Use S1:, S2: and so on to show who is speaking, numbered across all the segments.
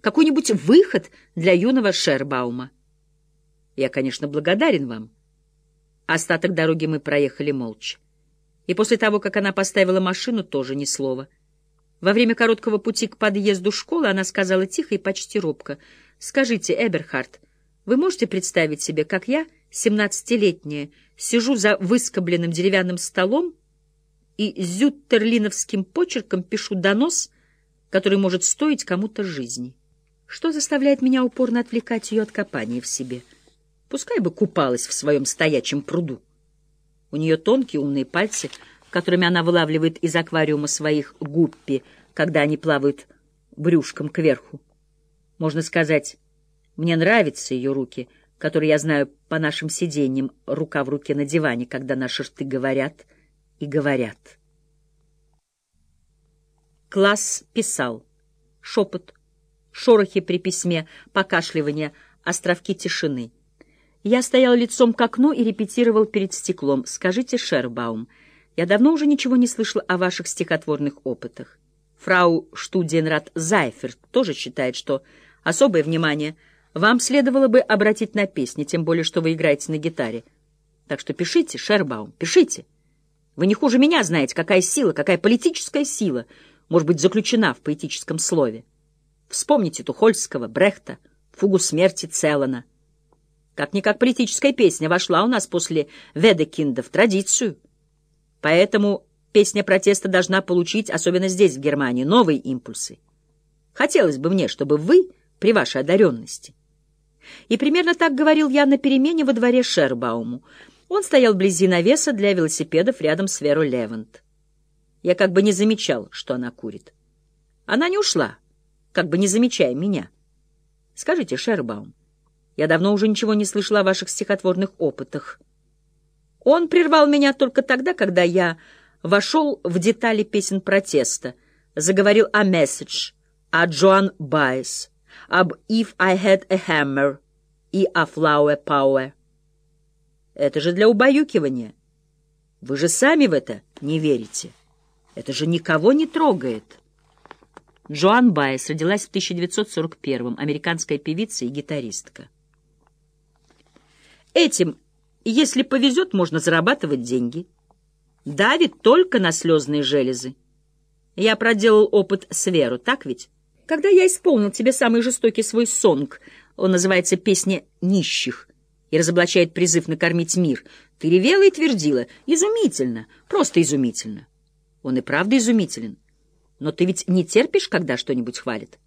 S1: какой-нибудь выход для юного Шербаума. Я, конечно, благодарен вам. Остаток дороги мы проехали молча. И после того, как она поставила машину, тоже ни слова. Во время короткого пути к подъезду школы она сказала тихо и почти робко. «Скажите, Эберхард, вы можете представить себе, как я, семнадцатилетняя, сижу за выскобленным деревянным столом и зюттерлиновским почерком пишу донос, который может стоить кому-то жизни? Что заставляет меня упорно отвлекать ее от копания в себе?» Пускай бы купалась в своем стоячем пруду. У нее тонкие умные пальцы, которыми она вылавливает из аквариума своих гуппи, когда они плавают брюшком кверху. Можно сказать, мне нравятся ее руки, которые я знаю по нашим сиденьям, рука в руке на диване, когда наши рты говорят и говорят. Класс писал. Шепот, шорохи при письме, покашливание, островки тишины — я стоял лицом к окну и репетировал перед стеклом. «Скажите, Шербаум, я давно уже ничего не слышал о ваших стихотворных опытах. Фрау Штуденрат Зайферт тоже считает, что особое внимание вам следовало бы обратить на песни, тем более, что вы играете на гитаре. Так что пишите, Шербаум, пишите. Вы не хуже меня знаете, какая сила, какая политическая сила может быть заключена в поэтическом слове. Вспомните Тухольского, Брехта, фугу смерти Целана. Как-никак политическая песня вошла у нас после Ведекинда в традицию. Поэтому песня протеста должна получить, особенно здесь, в Германии, новые импульсы. Хотелось бы мне, чтобы вы, при вашей одаренности. И примерно так говорил я на перемене во дворе Шербауму. Он стоял вблизи навеса для велосипедов рядом с Верой Левант. Я как бы не замечал, что она курит. Она не ушла, как бы не замечая меня. Скажите, Шербаум, я давно уже ничего не слышала о ваших стихотворных опытах. Он прервал меня только тогда, когда я вошел в детали песен протеста, заговорил о «Message», о Джоан Байес, об «If I Had a Hammer» и о «Flower Power». Это же для убаюкивания. Вы же сами в это не верите. Это же никого не трогает. Джоан Байес родилась в 1941-м, американская певица и гитаристка. Этим, если повезет, можно зарабатывать деньги. Давит только на слезные железы. Я проделал опыт с Веру, так ведь? Когда я исполнил тебе самый жестокий свой сонг, он называется «Песня нищих», и разоблачает призыв накормить мир, ты ревела и твердила. Изумительно, просто изумительно. Он и правда изумителен. Но ты ведь не терпишь, когда что-нибудь хвалят?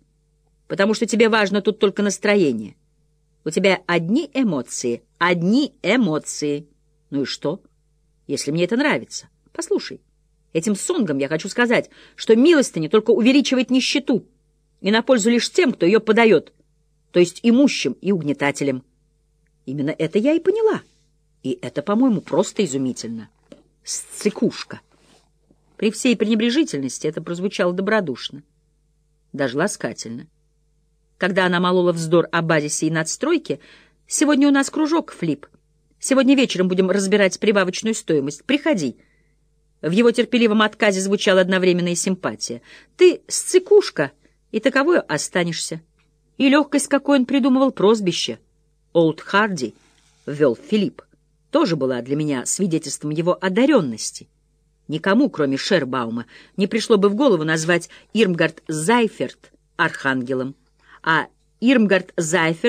S1: Потому что тебе важно тут только настроение. У тебя одни эмоции, одни эмоции. Ну и что, если мне это нравится? Послушай, этим сонгом я хочу сказать, что милостыня только увеличивает нищету и на пользу лишь тем, кто ее подает, то есть имущим и угнетателям. Именно это я и поняла. И это, по-моему, просто изумительно. Сцикушка. При всей пренебрежительности это прозвучало добродушно, даже ласкательно когда она молола вздор о базисе и надстройке, «Сегодня у нас кружок, Флип. Сегодня вечером будем разбирать прибавочную стоимость. Приходи». В его терпеливом отказе звучала одновременная симпатия. «Ты сцикушка, и таковой останешься». И легкость, какой он придумывал прозвище. «Олд Харди» ввел Филипп, тоже была для меня свидетельством его одаренности. Никому, кроме Шербаума, не пришло бы в голову назвать Ирмгард Зайферт архангелом. А Ирмгард Зайферт